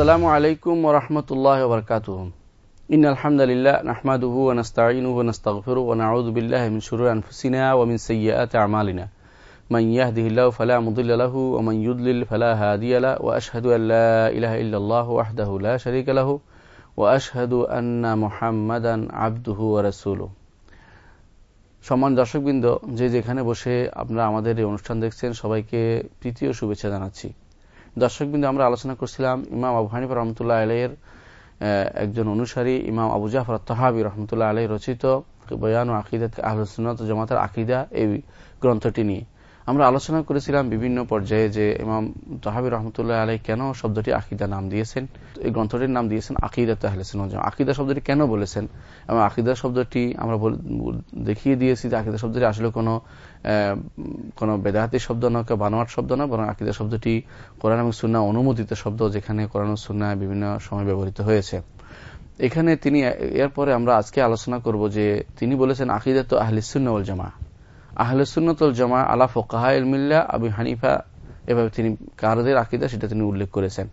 السلام عليكم ورحمة الله وبركاته إن الحمد لله نحمده ونستعينه ونستغفره ونعوذ بالله من شرور أنفسنا ومن سيئات আমালিনা من يهده الله فلا مضل له ومن يضلل فلا هادي له وأشهد أن لا إله إلا الله وحده لا شريك له وأشهد أن محمدا عبده ورسوله সম্মান দর্শকবৃন্দ যে যেখানে বসে আপনারা আমাদের এই অনুষ্ঠান দেখছেন সবাইকে তৃতীয় শুভেচ্ছা জানাচ্ছি দর্শকবৃন্দ, আমরা আলোচনা করছিলাম ইমাম আবু হানিফ রহমতুল্লাহ আলহের একজন অনুসারী, ইমাম আবু জাফর তহাবি রহমতুল্লাহ আলহ রচিত বয়ান ও আকিদাত আহলসুনত জমাতের আকিদা এই গ্রন্থটি নিয়ে। আমরা আলোচনা করেছিলাম বিভিন্ন পর্যায়ে যে ইমাম তহাবি রহমতুল্লাহ আলাই কেন শব্দটি আকিদা নাম দিয়েছেন। এই গ্রন্থটির নাম দিয়েছেন আকিদাত আহলেসুন আকিদা শব্দটি কেন বলেছেন? এবং আকিদা শব্দটি আমরা দেখিয়ে দিয়েছি যে আকিদা শব্দটি আসলে কোনো কোনো বেদাহাতি শব্দ নয় বানোয়াট শব্দ না বরং আকিদা শব্দটি কোরআন এবং সুন্না অনুমোদিত শব্দ যেখানে কোরআন সুন্না বিভিন্ন সময় ব্যবহৃত হয়েছে। এখানে তিনি এরপরে আমরা আজকে আলোচনা করব যে তিনি বলেছেন আকিদা তো আহলিসুন্নউল জামা আহলসুন্নতুল জামা আলা ফোকাহা ইলমিল্লা আবু হানিফা, এভাবে তিনি কারদের আকিদা সেটা তিনি উল্লেখ করেছেন।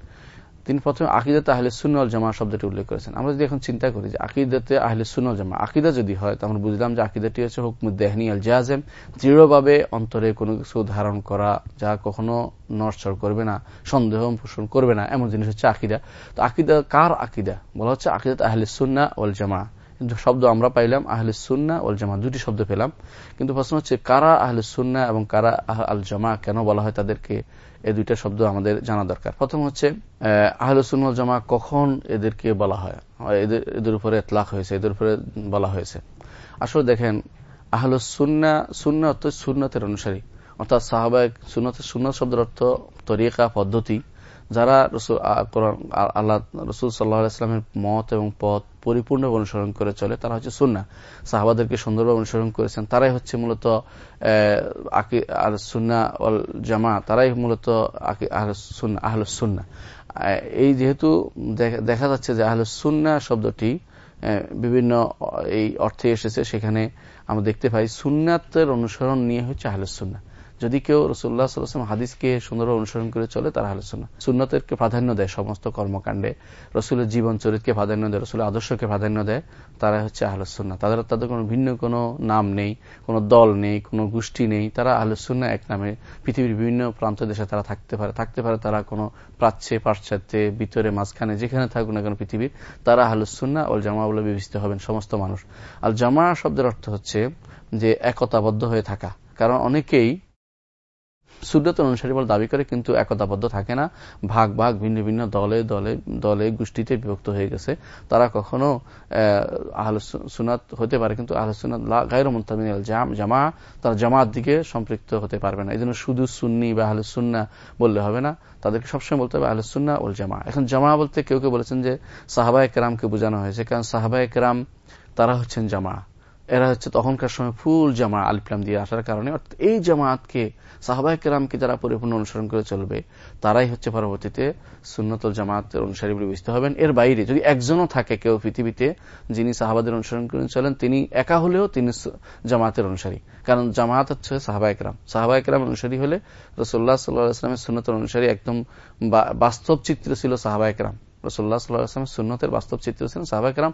তিনি প্রথমে আকিদাতে আহলে সুন্নল জামা শব্দটি উল্লেখ করেছেন। আমরা যদি এখন চিন্তা করি যে আকিদাতে আহলে সুন্নল জামা আকিদা যদি হয়, তো আমরা বুঝলাম যে আকিদাটি হচ্ছে হুকমুদ্দেহনি আল জাজেম, দৃঢ়ভাবে অন্তরে কোনো কিছু ধারণ করা যা কখনো নরচর করবে না, সন্দেহ পোষণ করবে না, এমন জিনিস হচ্ছে আকিদা। তো আকিদা কার আকিদা? বলা হচ্ছে আকিদাতে আহলে সুন্না ওল জামা শব্দ আমরা পাইলাম আহলে সুন্না ওল জামা দুটি শব্দ পেলাম। কিন্তু প্রশ্ন হচ্ছে, কারা আহলে সুন্না এবং কারা আল জামা কেন বলা হয় তাদেরকে এই দুইটা শব্দ আমাদের জানা দরকার? প্রথম হচ্ছে আহলে সুন্নল জামা কখন এদেরকে বলা হয়? এদের এদের উপরে এতলাক হয়েছে, এদের উপরে বলা হয়েছে। আসলে দেখেন, আহল সুন্না সুন্না অর্থ সুন্নতের অনুসারী। অর্থাৎ সাহাবায় সুন্নতের সুন্নত শব্দের অর্থ তরিকা, পদ্ধতি। যারা আল্লাহ, রসুল সাল্লাহ ইসলামের মত এবং পথ পরিপূর্ণভাবে অনুসরণ করে চলে, তারা হচ্ছে সুন্না সাহাবাদেরকে সুন্দরভাবে অনুসরণ করেছেন। তারাই হচ্ছে মূলত আর সুন্না জামা তারাই মূলত আহল সুন্না এই যেহেতু দেখা যাচ্ছে যে আহল সুন্না শব্দটি বিভিন্ন, এই অর্থে এসেছে, সেখানে আমরা দেখতে পাই সুন্নাতের অনুসরণ নিয়ে হচ্ছে আহল সুন্না যদি কেউ রসুল্লাহ সাল্লাম হাদিসকে সুন্দরভাবে অনুসরণ করে চলে, তারা আহলে সুন্না সুন্নতেরকে প্রাধান্য দেয় সমস্ত কর্মকাণ্ডে। রসুলের জীবন চরিত্রকে প্রাধান্য দেয়, রসুলের আদর্শকে প্রাধান্য দেয় তারা হচ্ছে আহলুসুন্না তাদের তাদের কোনো ভিন্ন কোনো নাম নেই, কোনো দল নেই, কোনো গোষ্ঠী নেই। তারা আহলুসুন্না এক নামে। পৃথিবীর বিভিন্ন প্রান্ত দেশে তারা থাকতে পারে। থাকতে পারে তারা কোনো প্রাচ্যে, পাশ্চাত্যে, ভিতরে, মাঝখানে, যেখানে থাকুক না কেন পৃথিবীর, তারা আহলুসুন্না ওল জামা বলে বিবেচিত হবেন সমস্ত মানুষ। আল জামা শব্দের অর্থ হচ্ছে যে একতাবদ্ধ হয়ে থাকা। কারণ অনেকেই সুন্নত অনুসারী বলে দাবি করে, কিন্তু একতাবদ্ধ থাকে না। ভাগ ভাগ, ভিন্ন ভিন্ন, দলে দলে দলে গোষ্ঠীতে বিভক্ত হয়ে গেছে। তারা কখনো আহল সুনাত হতে পারে, কিন্তু আহল সুনাত গায়ের মুন্তামিন জামা তারা জামাত দিকে সম্পৃক্ত হতে পারবে না। এই জন্য শুধু সুন্নি বা আহল সুন্না বললে হবে না। তাদেরকে সবসময় বলতে হবে আহল সুন্না ওল জামা। এখন জামা বলতে কেউ কেউ বলেছেন যে সাহাবা একরামকে বোঝানো হয়েছে। কারণ সাহাবা একরাম তারা হচ্ছেন জামা। এরা হচ্ছে তখনকার সময় ফুল জামা আলিফলাম দিয়ে আসার কারণে। অর্থাৎ এই জামাতকে সাহাবাহিক রামকে যারা পরিপূর্ণ অনুসরণ করে চলবে, তারাই হচ্ছে পরবর্তীতে সুন্নতল জামাতের অনুসারী বলে বুঝতে হবেন। এর বাইরে যদি একজনও থাকে কেউ পৃথিবীতে যিনি সাহাবাদের অনুসরণ করে চলেন, তিনি একা হলেও তিনি জামাতের অনুসারী। কারণ জামাত হচ্ছে সাহাবাহিক রাম সাহাবাহিক রাম অনুসারী হলে রসোল্লা সাল্লাহ আসলামের সুন্নতল অনুসারী একদম বাস্তব চিত্র ছিল সাহাবাহিক রাম রসুল্লাহ সুন্নতের বাস্তব চিত্র ছিলেন সাহাবাহাম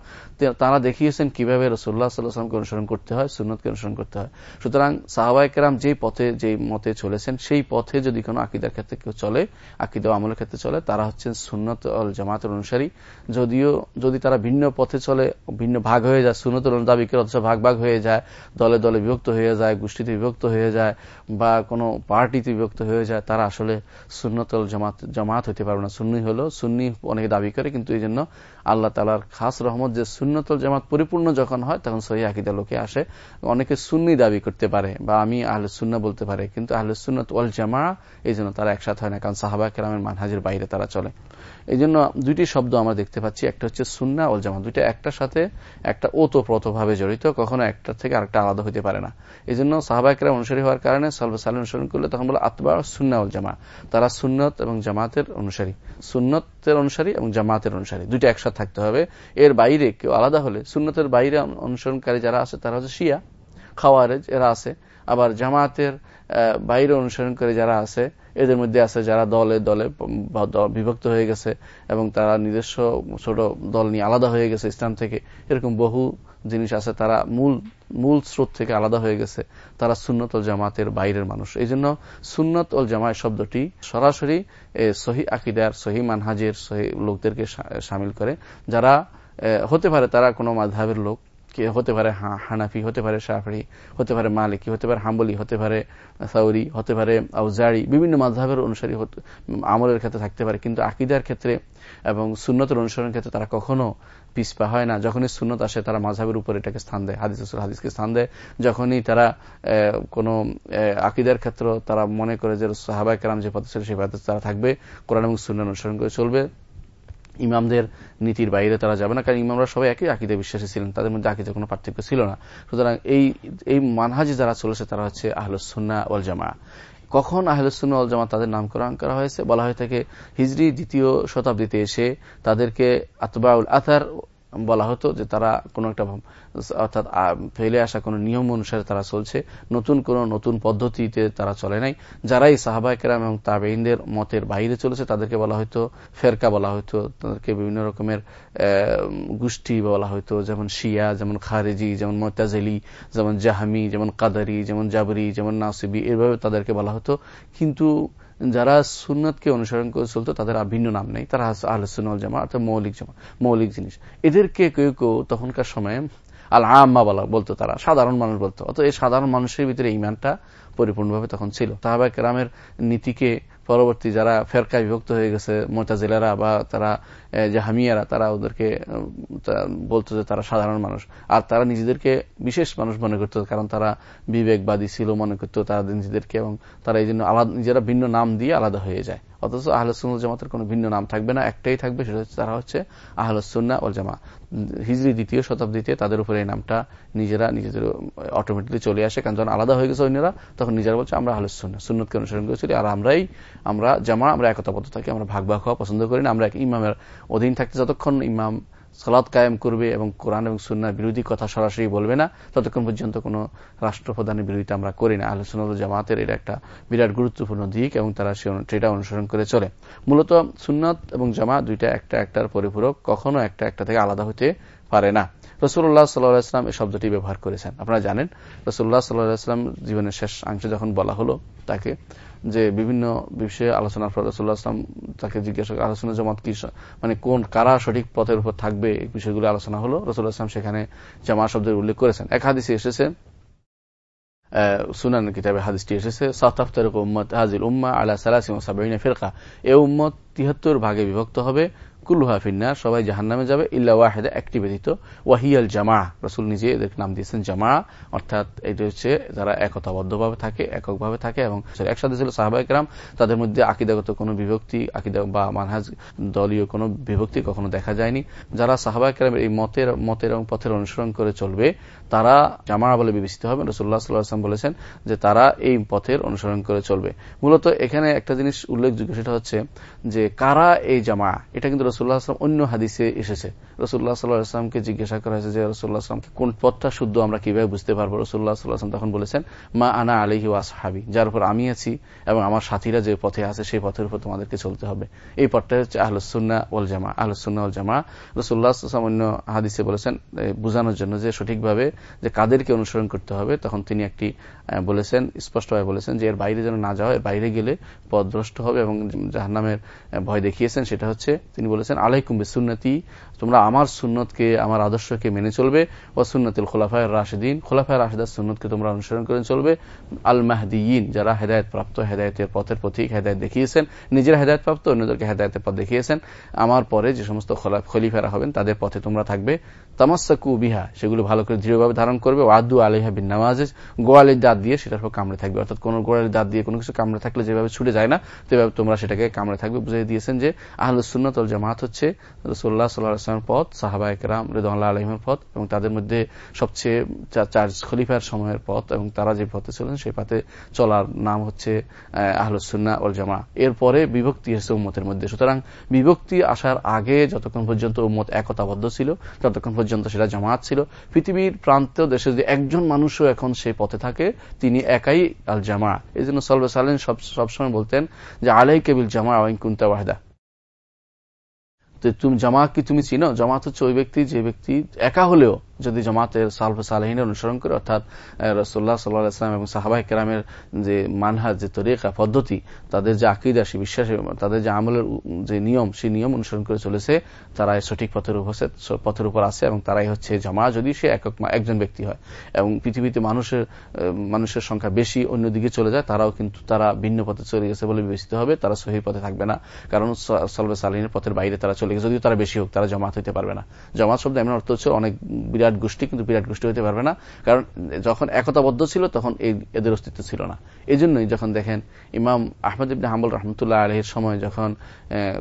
তারা দেখিয়েছেন কীভাবে রসুল্লাহ সাল্লাহামকে অনুসরণ করতে হয়, সুন্নতকে অনুসরণ করতে হয়। সুতরাং সাহাবাহাম যেই পথে, যেই মতে চলেছেন, সেই পথে যদি কোনো আকিদার ক্ষেত্রে কেউ চলে, আকিদা আমলের ক্ষেত্রে চলে, তারা হচ্ছেন সুন্নত জামাতের অনুসারী। যদিও, যদি তারা ভিন্ন পথে চলে, ভিন্ন ভাগ হয়ে যায়, সুন্নতের দাবি করে অথচ ভাগ ভাগ হয়ে যায়, দলে দলে বিভক্ত হয়ে যায়, গোষ্ঠীতে বিভক্ত হয়ে যায়, বা কোনো পার্টিতে বিভক্ত হয়ে যায়, তারা আসলে সুন্নতল জামাত জামাত হতে পারবে না। সুন্নি হলো সুন্নি অনেকে দাবি করে, কিন্তু এই জন্য আল্লাহ তালার খাস রহমত যে সুন্নতল জামাত পরিপূর্ণ যখন হয়, তখন সহি আকিদা লোকে আসে। অনেকে সুন্নি দাবি করতে পারে বা আমি আহলে সুন্না বলতে পারে, কিন্তু আহলে সুন্নত ওয়াল জামা এই জন্য তারা একসাথে হয় না, কারণ সাহাবা কেরামের মানহাজের বাইরে তারা চলে। এই জন্য দুইটি শব্দ আমরা দেখতে পাচ্ছি, একটা হচ্ছে সুন্না ওল জামা দুইটা একটার সাথে একটা ওতপ্রোত ভাবে জড়িত, কখনো একটা থেকে আরেকটা আলাদা হতে পারে না। এই জন্য সাহাবাহিকরা অনুসারী হওয়ার কারণে সালবা সাল অনুসরণ করলে তখন বলে আতবা সুন্না উল জামা তারা সুন্নত এবং জামাতের অনুসারী, সুন্নতের অনুসারী এবং জামাতের অনুসারী। দুইটা একসাথে থাকতে হবে। এর বাইরে কেউ আলাদা হলে সুন্নতের বাইরে অনুসরণকারী যারা আছে, তারা হচ্ছে শিয়া, খাওয়ারেজ, এরা আছে। আবার জামাতের বাইরে অনুসরণকারী যারা আছে এদের মধ্যে আছে যারা দলে দলে বিভক্ত হয়ে গেছে এবং তারা নিজস্ব ছোট দল নিয়ে আলাদা হয়ে গেছে ইসলাম থেকে। এরকম বহু জিনিস আছে, তারা মূল মূল স্রোত থেকে আলাদা হয়ে গেছে। তারা সুন্নত ও জামাতের বাইরের মানুষ। এই জন্য সুন্নত ও জামায় শব্দটি সরাসরি সহি আকিদার, সহি মানহাজের, সহি লোকদেরকে সামিল করে। যারা হতে পারে তারা কোনো মাধাবের লোক হতে পারে হানাফি হতে পারে শাহরি হতে পারে মালিকি হতে পারে হাম্বলি হতে পারে সাউরি হতে পারে আউজারি বিভিন্ন মাধাবের অনুসারী আমলের ক্ষেত্রে থাকতে পারে। কিন্তু আকিদার ক্ষেত্রে এবং সুন্নতের অনুসরণের ক্ষেত্রে তারা কখনো পিসপা হয় না। যখনই সুন্নত আসে, তারা মাঝহের উপর এটাকে স্থান দেয়, হাদিস হাদিসকে স্থান দেয়। যখনই তারা কোন আকিদার ক্ষেত্র তারা মনে করে যে সাহাবাই কেরাম যে পথে ছিল সেই পথে তারা থাকবে, কোরআন এবং সুন্নত অনুসরণ করে চলবে। ইমামদের নীতির বাইরে তারা যাবে না, কারণ ইমামরা সবাই একই আকিদে বিশ্বাসী ছিলেন, তাদের মধ্যে আকিদে কোনো পার্থক্য ছিল না। সুতরাং এই এই মানহাজি যারা চলেছে তারা হচ্ছে আহলুসুন্না ওয়াল জামা কখন আহলুসুন্না ওয়াল জামা তাদের নামকরণ করা হয়েছে? বলা হয়ে থাকে হিজড়ি দ্বিতীয় শতাব্দীতে এসে তাদেরকে আতবাউল আথার বলা হতো যে তারা কোনো একটা অর্থাৎ ফেলে আসা কোনো নিয়ম অনুসারে তারা চলছে। নতুন কোন নতুন পদ্ধতিতে তারা চলে নাই। যারাই সাহাবাই কেরাম এবং তাবেইনদের মতের বাইরে চলেছে, তাদেরকে বলা হয়তো ফেরকা বলা হয়তো, তাদেরকে বিভিন্ন রকমের গোষ্ঠী বলা হয়তো, যেমন শিয়া, যেমন খারেজি, যেমন মোতাজেলি, যেমন জাহামি, যেমন কাদারি, যেমন জাবরি, যেমন নাসিবি, এভাবে তাদেরকে বলা হতো। কিন্তু যারা সুন্নতকে অনুসরণ করে চলতো, তাদের ভিন্ন নাম নেই। তারা আহলসুল জামা অর্থাৎ মৌলিক জামা, মৌলিক জিনিস। এদেরকে কেউ কেউ তখনকার সময়ে আল আম্মা বলা, বলতো তারা, সাধারণ মানুষ বলতো। অত এই সাধারণ মানুষের ভিতরে ইমানটা পরিপূর্ণভাবে তখন ছিল। তাহাবা কেরামের নীতিকে পরবর্তী যারা ফেরকায় বিভক্ত হয়ে গেছে, মোতাজিলারা বা তারা জাহামিয়ারা, তারা ওদেরকে বলতো যে তারা সাধারণ মানুষ। আর তারা নিজেদেরকে বিশেষ মানুষ মনে করত, কারণ তারা বিবেকবাদী ছিল মনে করত, তারা নিজেদেরকে এবং তারা এই জন্য আলাদা, নিজেরা ভিন্ন নাম দিয়ে আলাদা হয়ে যায়। অথচ আহলসুল জামাতের কোনো ভিন্ন নাম থাকবে না, একটাই থাকবে, সেটা হচ্ছে তারা হচ্ছে আহলসুন্না ওল জামা হিজড়ি দ্বিতীয় শতাব্দীতে তাদের উপরে এই নামটা নিজেরা নিজেদের অটোমেটিকলি চলে আসে, কারণ যখন আলাদা হয়ে গেছে অন্যরা তখন নিজেরা বলছে, আমরা আহলসুন্না সুন্নতকে অনুসরণ করেছি, আর আমরাই, আমরা জামা, আমরা একতাবদ্ধ থাকি, আমরা ভাগ ভাগ হওয়া পছন্দ করি না, আমরা এক ইমামের অধীন থাকতে যতক্ষণ ইমাম সালাদ কায়েম করবে এবং কোরআন এবং সুন্নার বিরোধী কথা সরাসরি বলবে না, ততক্ষণ পর্যন্ত কোন রাষ্ট্রপ্রধানের বিরোধিতা আমরা করি না। আলোচনা জামাতের এটা একটা বিরাট গুরুত্বপূর্ণ দিক এবং তারা সেটা অনুসরণ করে চলে। মূলত সুন্নত এবং জামা দুইটা একটা একটার পরিপূরক, কখনো একটা একটা থেকে আলাদা হতে পারে না। রসুল্লাহ সাল্লাহাম এই শব্দটি ব্যবহার করেছেন। আপনারা জানেন রসুল্লাহ সাল্লাহাম জীবনের শেষ অংশে যখন বলা হলো তাকে যে বিভিন্ন বিষয়ে আলোচনার পর রসুল্লাহ আসলাম তাকে জিজ্ঞাসা আলোচনা জামাত কি মানে কোন, কারা সঠিক পথের উপর থাকবে? এই বিষয়গুলো আলোচনা হলো। রসুল্লাহ আসলাম সেখানে জামা শব্দের উল্লেখ করেছেন। এক হাদিসে এসেছে সুনান কিতাবে হাদিসটি এসেছে সাতাফতার উম্মত হাজির উম্মা আলা সালাসিম সাবিনা ফিরকা। এ উম্মত তিহাত্তর ভাগে বিভক্ত হবে। কুল্লুহা ফিন্না সবাই জাহান নামে যাবে, ইল্লা ওয়াহেদা, একটি ব্যতীত। ওয়াহিয়াল জামা, রসুল নিজে এদেরকে নাম দিয়েছেন জামা। অর্থাৎ এটি হচ্ছে যারা একতাবদ্ধভাবে থাকে, এককভাবে থাকে এবং একসাথে ছিল সাহাবাহিক রাম তাদের মধ্যে আকিদাগত কোনো বিভক্তি, আকিদা বা মানহাজ দলীয় কোনো বিভক্তি কখনো দেখা যায়নি। যারা সাহাবাহিক রামের এই মতের মতের এবং পথের অনুসরণ করে চলবে তারা জামা বলে বিবেচিত হবে। রসুল্লাহ সাল্লাহাম বলেছেন যে তারা এই পথের অনুসরণ করে চলবে। মূলত এখানে একটা জিনিস উল্লেখযোগ্য, সেটা হচ্ছে যে কারা এই জামা এটা কিন্তু রসুল্লাহ আসলাম অন্য হাদিসে এসেছে। রসুল্লাহ সাল্লাহ সাল্লাহামকে জিজ্ঞাসা করা হয়েছে যে রসুল্লাহ আসলামকে কোন পথটা শুদ্ধ আমরা কীভাবে বুঝতে পারব? রসুল্লাহ সাল্লাহাম তখন বলেছেন, মা আনা আলিহি ওয়াসহাবি যার উপর আমি আছি এবং আমার সাথীরা যে পথে আছে সেই পথের উপর তোমাদেরকে চলতে হবে। এই পথটা হচ্ছে আহলুসুন্না ওল জামা আহলুসুন্না ওল জামা রসুল্লাহ আসলাম অন্য হাদিসে বলেছেন বোঝানোর জন্য যে সঠিকভাবে যে কাদেরকে অনুসরণ করতে হবে, তখন তিনি একটি বলেছেন, স্পষ্টভাবে বলেছেন যে এর বাইরে যেন না যাওয়া এর বাইরে গেলে পদভ্রষ্ট হবে এবং জাহান্নামের ভয় দেখিয়েছেন। সেটা হচ্ছে, তিনি বলেছেন, আলাইকুম সুন্নতি তোমরা আমার সুন্নতকে, আমার আদর্শকে মেনে চলবে। ও সুন্নতুল খোলাফায় রাশেদিন, খোলাফায় রাশেদার সুন্নতকে তোমরা অনুসরণ করে চলবে। আল মাহদিন যারা হেদায়ত প্রাপ্ত, হেদায়তের পথের প্রতীক হেদায়ত দেখিয়েছেন, নিজের হেদায়ত প্রাপ্ত, অন্যদেরকে হেদায়তের পথ দেখিয়েছেন। আমার পরে যে সমস্ত খলিফারা হবেন, তাদের পথে তোমরা থাকবে। তামাসাকু বিহা, সেগুলো ভালো করে দৃঢ়ভাবে ধারণ করবে। ওয়াদু আলিহা বিন নামাজ গোয়ালের দাঁত দিয়ে সেটার উপর কামড়ে থাকবে। অর্থাৎ কোন গোয়ালের দাঁত দিয়ে কোনো কিছু কামড়ে থাকলে যেভাবে ছুটে যায় না সেভাবে তোমরা সেটাকে কামড়ে থাকবে। বুঝিয়ে দিয়েছেন যে আহলুসুন্নত জামাত হচ্ছে রসুল্লাহ সাল্লাহ ইসলামের পথ, সাহাবা একরাম রেদাল্লাহ আলহিমের পথ এবং তাদের মধ্যে সবচেয়ে চার খলিফার সময়ের পথ এবং তারা যে পথে ছিলেন সেই পথে চলার নাম হচ্ছে আহলুসুন্না ওল জামা এরপরে বিভক্তি এসেছে উম্মতের মধ্যে। সুতরাং বিভক্তি আসার আগে যতক্ষণ পর্যন্ত উম্মত একতাবদ্ধ ছিল, ততক্ষণ পর্যন্ত সেটা জামাত ছিল। পৃথিবীর প্রান্ত দেশে যে একজন মানুষও এখন সেই পথে থাকে, তিনি একাই আল জামা এই জন্য সলবে সালেন সবসময় বলতেন যে আলাই কেবিল জামা আইন কুন্তা ওয়াহেদা। তুমি জামাত কি তুমি চিনো জামাত হচ্ছে ওই ব্যক্তি যে ব্যক্তি একা হলেও যদি জামাতের সালফে সালহিনের অনুসরণ করে, অর্থাৎ রসোল্লা সাল্লাহাম এবং সাহাবাহ কেরামের যে মানহাজ, যে তরিকা, পদ্ধতি, তাদের যে আকিদা, সে বিশ্বাস তাদের যে আমলের যে নিয়ম সেই নিয়ম অনুসরণ করে চলেছে, তারা সঠিক পথের উপস্থিত পথের উপর আছে এবং তারাই হচ্ছে জামা যদি সে একক একজন ব্যক্তি হয়। এবং পৃথিবীতে মানুষের মানুষের সংখ্যা বেশি অন্যদিকে চলে যায়, তারাও কিন্তু তারা ভিন্ন পথে চলে গেছে বলে বিবেচিত হবে, তারা সহি পথে থাকবে না। কারণ সালফে সালহিনের পথের বাইরে তারা চলে গেছে, যদিও তারা বেশি হোক, তারা জমাত হইতে পারবে না। জমাত শব্দ এমন অর্থ হচ্ছে অনেক বিরাট গোষ্ঠী, কিন্তু বিরাট গোষ্ঠী হতে পারবে না। কারণ যখন একতাবদ্ধ ছিল, তখন এদের অস্তিত্ব ছিল না। এই জন্যই যখন দেখেন ইমাম আহমদ ইবনে হাম্বল রহমতুল্লাহ আলহের সময় যখন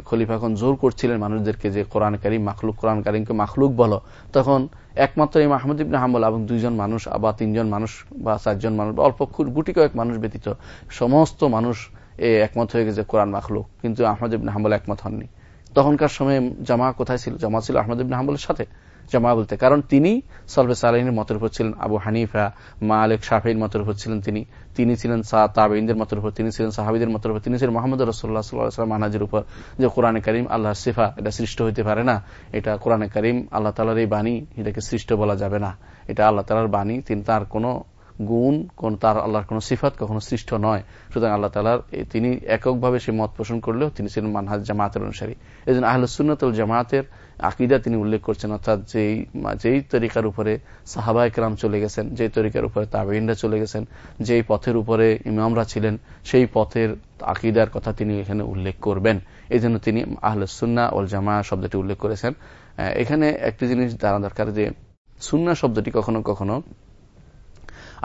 খলিফা এখন জোর করছিলেন মানুষদেরকে যে কোরআন কারিম, মাখলুক, কোরআন কারিমকে মাখলুক বলো, তখন একমাত্র ইমাম আহমদ ইবনে হাম্বল এবং দুইজন মানুষ বা তিনজন মানুষ বা চারজন মানুষ বা অল্প গুটি কয়েক মানুষ ব্যতীত সমস্ত মানুষ একমত হয়ে গেছে কোরআন মাখলুক। কিন্তু আহমদ ইবনে হাম্বল একমত হননি। তখনকার সময় জামা কোথায় ছিল? জামা ছিল আহমদ ইবনে হাম্বলের সাথে। জামা বলতে কারণ তিনি সলবে সালাহিনের মতের উপর ছিলেন, আবু হানিফা মা আলেক শাহির মতের উপর ছিলেন তিনি। তিনি ছিলেন তাবেইনদের মতের উপর, তিনি ছিলেন সাহাবিদের মতের উপর, তিনি ছিলেন মোহাম্মদ রসোল্লা সাল্লাম মানাজের উপর। যে কোরআনে করিম আল্লাহ সিফা, এটা সৃষ্ট হইতে পারে না। এটা কোরআনে করিম আল্লাহ তালার এই বাণী এটাকে সৃষ্ট বলা যাবে না। এটা আল্লাহ তালার বাণী, তিনি তার কোনো গুণ, কোন তার আল্লাহর কোন সিফাত কখনো সৃষ্ট নয়। সুতরাং আল্লাহ তালার তিনি এককভাবে সে মত পোষণ করলেও তিনি ছিলেন মানহাজ জামাতের অনুসারী। এই জন্য আহলুসুন্নতুল জামাতের আকিদা তিনি উল্লেখ করছেন, অর্থাৎ যেই যেই তরিকার উপরে সাহাবা একরাম চলে গেছেন, যেই তরিকার উপরে তাবেইনরা চলে গেছেন, যেই পথের উপরে ইমামরা ছিলেন, সেই পথের আকিদার কথা তিনি এখানে উল্লেখ করবেন। এই জন্য তিনি আহলুসুন্না ওল জামা শব্দটি উল্লেখ করেছেন। এখানে একটি জিনিস জানা দরকার যে সুন্না শব্দটি কখনো কখনো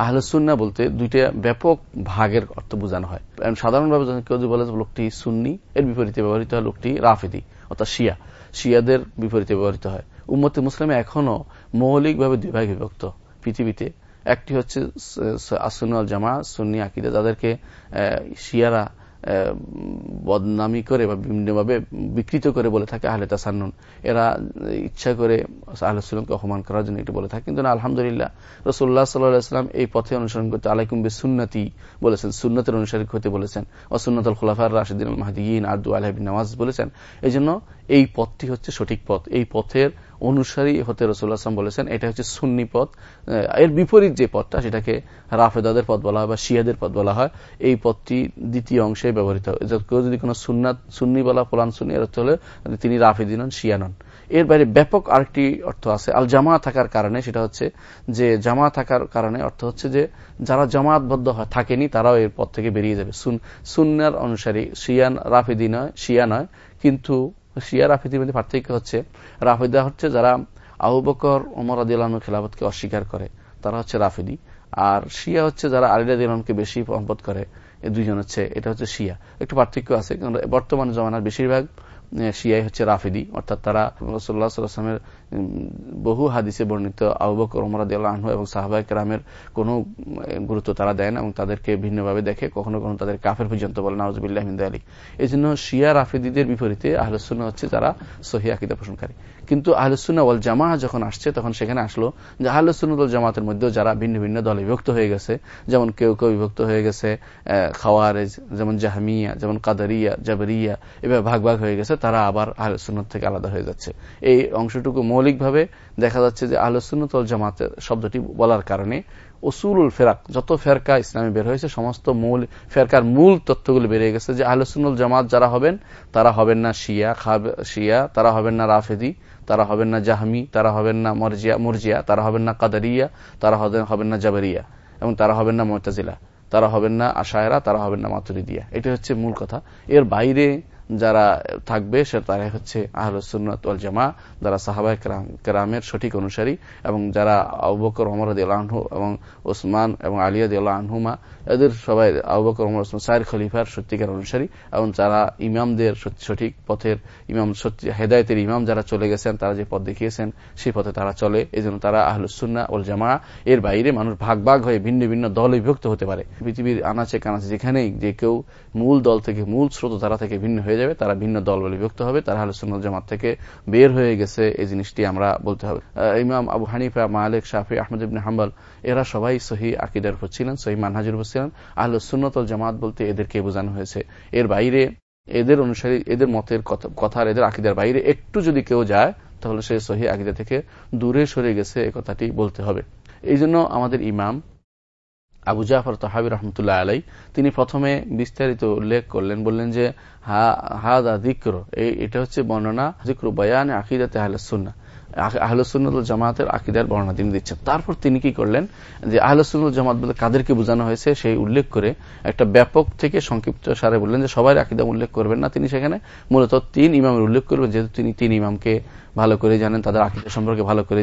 আহলুসুন্না বলতে দুইটা ব্যাপক ভাগের অর্থ বোঝানো হয়। সাধারণভাবে কেউ যদি বলে লোকটি সুন্নি, এর বিপরীতে ব্যবহৃত হয় লোকটি রাফিদি, অর্থাৎ শিয়া। শিয়াদের বিপরীতে ব্যবহৃত হয়। উম্মতে মুসলিমে এখনও মৌলিকভাবে দুই ভাগে বিভক্ত। পৃথিবীতে একটি হচ্ছে আসুন জামা সুন্নি আকিদা, যাদেরকে শিয়ারা বদনামি করে বা বিভিন্নভাবে বিকৃত করে বলে থাকে আহলে তাসান্নুন। এরা ইচ্ছা করে আহলুসুলমকে অপমান করার জন্য এটি বলে থাকে। কিন্তু আলহামদুলিল্লাহ রসুল্লাহ সাল্লাহাম এই পথে অনুসরণ করতে আলাইকুম বে সুন্নতি বলেছেন, সুন্নতের অনুসারী হতে বলেছেন। ও সুন্নতুল খোলাফার রাশিদিন মাহাদিন আদু আলহাবিন নওয়াজ বলেছেন। এই এই পথটি হচ্ছে সঠিক পথ। এই পথের অনুসারী হতে রসুল্লাহাম বলেছেন, এটা হচ্ছে সুন্নি পথ। এর বিপরীত যে পথটা, সেটাকে রাফেদাদের পথ বলা হয় বা শিয়াদের পথ বলা হয়, এই পথটি দ্বিতীয় অংশে ব্যবহৃত হয়। কেউ যদি কোনো সুন্নাত, সুন্নি বলা ফলান সুন্নি অর্থ হলে তিনি রাফেদি নন, শিয়া নন। এর বাইরে ব্যাপক আরেকটি অর্থ আছে আল জামা থাকার কারণে, সেটা হচ্ছে যে জামা থাকার কারণে অর্থ হচ্ছে যে যারা জামাতবদ্ধ থাকেনি, তারাও এর পথ থেকে বেরিয়ে যাবে। সুন্নার অনুসারী শিয়ান, রাফিদি নয়, শিয়া নয়, কিন্তু শিয়া রাফিদের মধ্যে পার্থক্য হচ্ছে, রাফিদা হচ্ছে যারা আবু বকর ওমর আদিলানু খেলাফতকে অস্বীকার করে, তারা হচ্ছে রাফিদি। আর শিয়া হচ্ছে যারা আলিদা দিলামকে বেশি সম্পদ করে দুইজন হচ্ছে, এটা হচ্ছে শিয়া। একটু পার্থক্য আছে, কারণ বর্তমান জমানার বেশিরভাগ শিয়াই হচ্ছে রাফিদি। অর্থাৎ তারা রসোল্লা সাল্লামের বহু হাদিসে বর্ণিত আবুবক রমরাদ আনহু এবং সাহবাই কেরামের কোনো গুরুত্ব তারা দেয় না এবং তাদেরকে ভিন্নভাবে দেখে, কখনো কখনো তাদের কাফের পর্যন্ত বলে নওয়াজবিল্লাহিন্দ আলী এই জন্য শিয়া রাফিদিদের বিপরীতে আহলসুন্না হচ্ছে তারা সহি আকিদা পোষণকারী। কিন্তু আহলসুন্না ওয়াল জামা যখন আসছে, তখন সেখানে আসলো যে আহলসুন্নদল জামাতের মধ্যেও যারা ভিন্ন ভিন্ন দলে বিভক্ত হয়ে গেছে, যেমন কেউ কেউ বিভক্ত হয়ে গেছে খাওয়ারেজ, যেমন জাহামিয়া, যেমন কাদারিয়া, জাবরিয়া, এভাবে ভাগ ভাগ হয়ে গেছে। তারা আবার আহলসুন্নত থেকে আলাদা হয়ে যাচ্ছে। এই অংশটুকু মৌলিকভাবে দেখা যাচ্ছে যে আহলসুন্নতল জামাতের শব্দটি বলার কারণে ওসুলুল ফেরাক, যত ফেরকা ইসলামে বের হয়েছে, সমস্ত মূল, ফেরকার মূল তথ্যগুলো বেরিয়ে গেছে যে আহলসুন্নুল জামাত যারা হবেন, তারা হবেন না শিয়া, খাব, শিয়া, তারা হবেন না রাফেদি, তারা হবেন না জাহামি, তারা হবেন না মরজিয়া মরজিয়া, তারা হবেন না কাদারিয়া, তারা হবেন না জাবেরিয়া এবং তারা হবেন না মোতাজিলা, তারা হবেন না আশায়রা, তারা হবেন না মাতুরিদিয়া। এটা হচ্ছে মূল কথা। এর বাইরে যারা থাকবে, সে তারা হচ্ছে আহলুসুন্নত ওয়াল জামা যারা সাহাবাহ কেরামের সঠিক অনুসারী এবং যারা আবকর অমর আনহু এবং ওসমান এবং আলিয়া দিল্লাহ আনহুমা, এদের সবাই আবকর অমর ওসমান সাইর খলিফার সত্যিকার অনুসারী এবং যারা ইমামদের সঠিক পথের ইমাম হেদায়তের ইমাম যারা চলে গেছেন, তারা যে পথ দেখিয়েছেন, সেই পথে তারা চলে। এই জন্য তারা আহলুসুন্না ওল জামা এর বাইরে মানুষ ভাগ ভাগ হয়ে ভিন্ন ভিন্ন দল বিভক্ত হতে পারে। পৃথিবীর আনাচে কানাচে যেখানেই যে কেউ মূল দল থেকে, মূল স্রোত ধারা থেকে ভিন্ন হয়ে যাবে, তারা ভিন্ন দল বলে বিভক্ত হবে, তারা আহলুসুন্না জামাত থেকে বের হয়ে গেছে, এই জিনিসটি আমরা বলতে হবে। ইমাম আবু হানিফা, মালিক, শাফি, আহমদ ইবিন হাম্বাল, এরা সবাই সহি আকিদার উপর ছিলেন, সহি মানহাজুর উপর ছিলেন। আহলুসুন্নতল জামাত বলতে এদেরকে বোঝানো হয়েছে। এর বাইরে এদের অনুসারী, এদের মতের কথা এদের আকিদার বাইরে একটু যদি কেউ যায়, তাহলে সে সহি আকিদা থেকে দূরে সরে গেছে, এ কথাটি বলতে হবে। এই আমাদের ইমাম আবু জাফর তাহাবি রহমতুল্লাহ আলাই, তিনি প্রথমে বিস্তারিত উল্লেখ করলেন, বললেন যে, হা, হাদা দিক্র এটা হচ্ছে বর্ণনা জিক্র বয়ান আকিদাতে আহলসুন্না আহলসুল্নুল জামাতের আকিদার বর্ণনা তিনি দিচ্ছেন। তারপর তিনি কি করলেন যে আহলসুল্নুল জামাত বলতে কাদেরকে বোঝানো হয়েছে সেই উল্লেখ করে একটা ব্যাপক থেকে সংক্ষিপ্ত সারে বললেন যে সবাই আকিদা উল্লেখ করবেন না তিনি সেখানে। মূলত তিন ইমামের উল্লেখ করবেন, যেহেতু তিনি তিন ইমামকে ভালো করে জানেন, তাদের আকিদা সম্পর্কে ভালো করে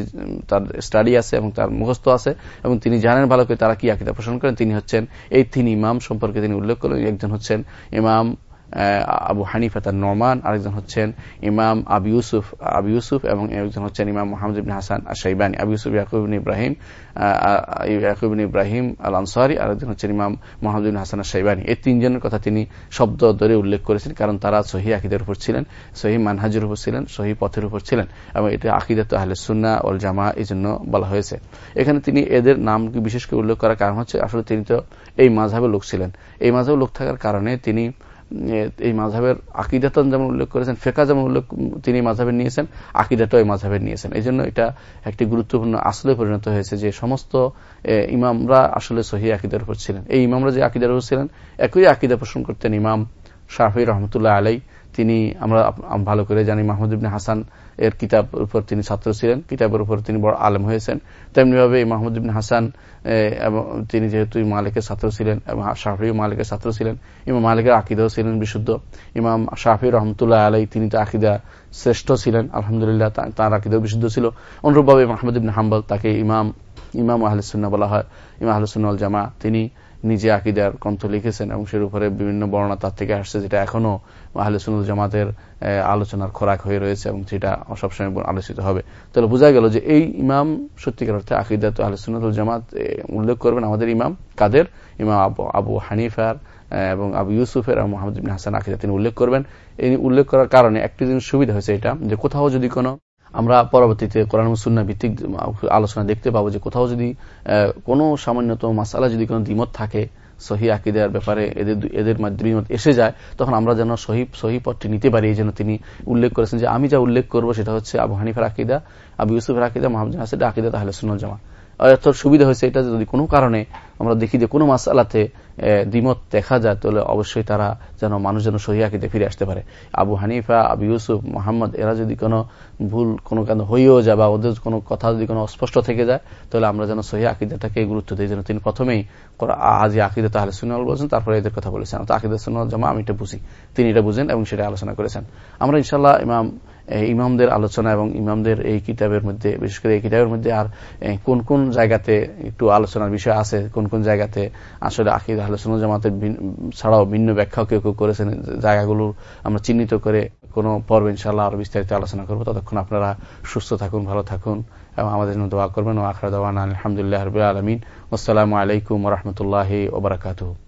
তার স্টাডি আছে এবং তার মুখস্থ আছে এবং তিনি জানেন ভালো করে তারা কি আকিদা পোষণ করেন। তিনি হচ্ছেন, এই তিন ইমাম সম্পর্কে তিনি উল্লেখ করলেন। একজন হচ্ছেন ইমাম আবু হানিফা তার নরমান, আরেকজন হচ্ছেন ইমাম আবু ইউসুফ আবু ইউসুফ এবং একজন হচ্ছেন ইমাম মোহাম্মদ ইবিন হাসান সাইবানী আবু ইউসুফ ইয়াকুবিন ইব্রাহিম ইয়াকুবিন ইব্রাহিম আল আনসারি আরেকজন হচ্ছেন ইমাম মোহাম্মদ ইবিন হাসান সাইবানী এই তিনজনের কথা তিনি শব্দ ধরে উল্লেখ করেছেন, কারণ তারা সহি আকিদের উপর ছিলেন, সহি মানহাজের উপর ছিলেন, সহি পথের উপর ছিলেন এবং এটা আকিদাত আহলে সুন্না ওল জামা এই জন্য বলা হয়েছে। এখানে তিনি এদের নাম বিশেষ করে উল্লেখ করার কারণ হচ্ছে, আসলে তিনি তো এই মাঝাবের লোক ছিলেন। এই মাঝাবের লোক থাকার কারণে তিনি এই মাঝাবের আকিদাতন যেমন উল্লেখ করেছেন ফেকা যেমন উল্লেখ, তিনি মাঝাবের নিয়েছেন, আকিদাটাও এই মাঝাবের নিয়েছেন। এই জন্য এটা একটি গুরুত্বপূর্ণ আসলে পরিণত হয়েছে যে সমস্ত ইমামরা আসলে সহি আকিদার উপর ছিলেন। এই ইমামরা যে আকিদার উপর ছিলেন, একই আকিদা পোষণ করতেন ইমাম শাহি রহমতুল্লাহ আলাই তিনি, আমরা ভালো করে জানি, মাহমুদ ইবিন হাসান এর কিতাব উপর তিনি ছাত্র ছিলেন, কিতাবের উপর তিনি বড় আলেম হয়েছেন। তেমনিভাবে মাহমুদ ইবিন হাসান তিনি যেহেতু মালিকের ছাত্র ছিলেন, এবং শাহি মালিকের ছাত্র ছিলেন, ইমাম মালিকের আকিদাও ছিলেন বিশুদ্ধ। ইমাম শাহি রহমতুল্লাহ আলাই তিনি তো আকিদা শ্রেষ্ঠ ছিলেন, আলহামদুলিল্লাহ তার আকিদাও বিশুদ্ধ ছিল। অনুরূপভাবে মাহমুদ ইবিন হাম্বল তাকে ইমাম ইমাম আহলুসুন্না বলা হয়, ইমাম আহলুসুন্নাল জামা তিনি নিজে আকিদার গ্রন্থ লিখেছেন এবং সের উপরে বিভিন্ন বর্ণনা তার থেকে আসছে যেটা এখনও আহলে সুনুল জামাতের আলোচনার খোরাক হয়ে রয়েছে এবং সেটা সবসময় আলোচিত হবে। তাহলে বোঝা গেল যে এই ইমাম সত্যিকার অর্থে আকিদাত আহলে সুনুল জামাত উল্লেখ করবেন আমাদের ইমাম কাদের? ইমাম আবু আবু হানিফার এবং আবু ইউসুফের মোহাম্মদ হাসান আকিদা তিনি উল্লেখ করবেন। এই উল্লেখ করার কারণে একটি জিনিস সুবিধা হয়েছে এটা, যে কোথাও যদি কোনো আমরা পরবর্তীতে কোরআন মুসুন্না ভিত্তিক আলোচনা দেখতে পাবো যে কোথাও যদি কোনো সামান্যতম মাসালা যদি কোনো দ্বিমত থাকে, সহি আকিদার ব্যাপারে এদের এদের দ্বিমত এসে যায়, তখন আমরা যেন সহি সহি পথটি নিতে পারি। এই জন্য তিনি উল্লেখ করেছেন যে আমি যা উল্লেখ করব সেটা হচ্ছে আবু হানিফার আকিদা, আবু ইউসুফের আকিদা, মোহাম্মদ হাসিদ আকিদা, তাহলে সুনল জামা অর্থ সুবিধা হয়েছে এটা যদি কোনো কারণে আমরা দেখি যে কোনো মাসালাতে দ্বিমত দেখা যায়, তাহলে অবশ্যই তারা যেন মানুষ যেন সহি আকিদে ফিরে আসতে পারে। আবু হানিফা, আবু ইউসুফ, মোহাম্মদ, এরা যদি কোনো ভুল কোনো কেন হইও যায় বা ওদের কোনো কথা যদি কোনো অস্পষ্ট থেকে যায়, তাহলে আমরা যেন সহি আকিদাটাকে গুরুত্ব দিই। যেন তিনি প্রথমেই আজ আকিদা তাহলে সুনাল বলছেন, তারপরে এদের কথা বলেছেন। আকিদা সুনাল জামা আমি এটা বুঝি। তিনি এটা বুঝেন এবং সেটা আলোচনা করেছেন। আমরা ইনশাল্লাহ ইমাম ইমামদের আলোচনা এবং ইমামদের এই কিতাবের মধ্যে, বিশেষ করে এই কিতাবের মধ্যে আর কোন কোন জায়গাতে একটু আলোচনার বিষয় আছে, কোন কোন জায়গাতে আসলে আকিদ আলোচনা জামাতের ছাড়াও ভিন্ন ব্যাখ্যা কেউ কেউ করেছেন, জায়গাগুলো আমরা চিহ্নিত করে কোন পর্ব ইনশাল্লাহ আরও বিস্তারিত আলোচনা করব। ততক্ষণ আপনারা সুস্থ থাকুন, ভালো থাকুন এবং আমাদের জন্য দোয়া করবেন। ও আখরা দেওয়ান আলহামদুলিল্লাহ রবিআ আলমিন। আসসালামু আলাইকুম রহমতুল্লাহ ওবরাকাতু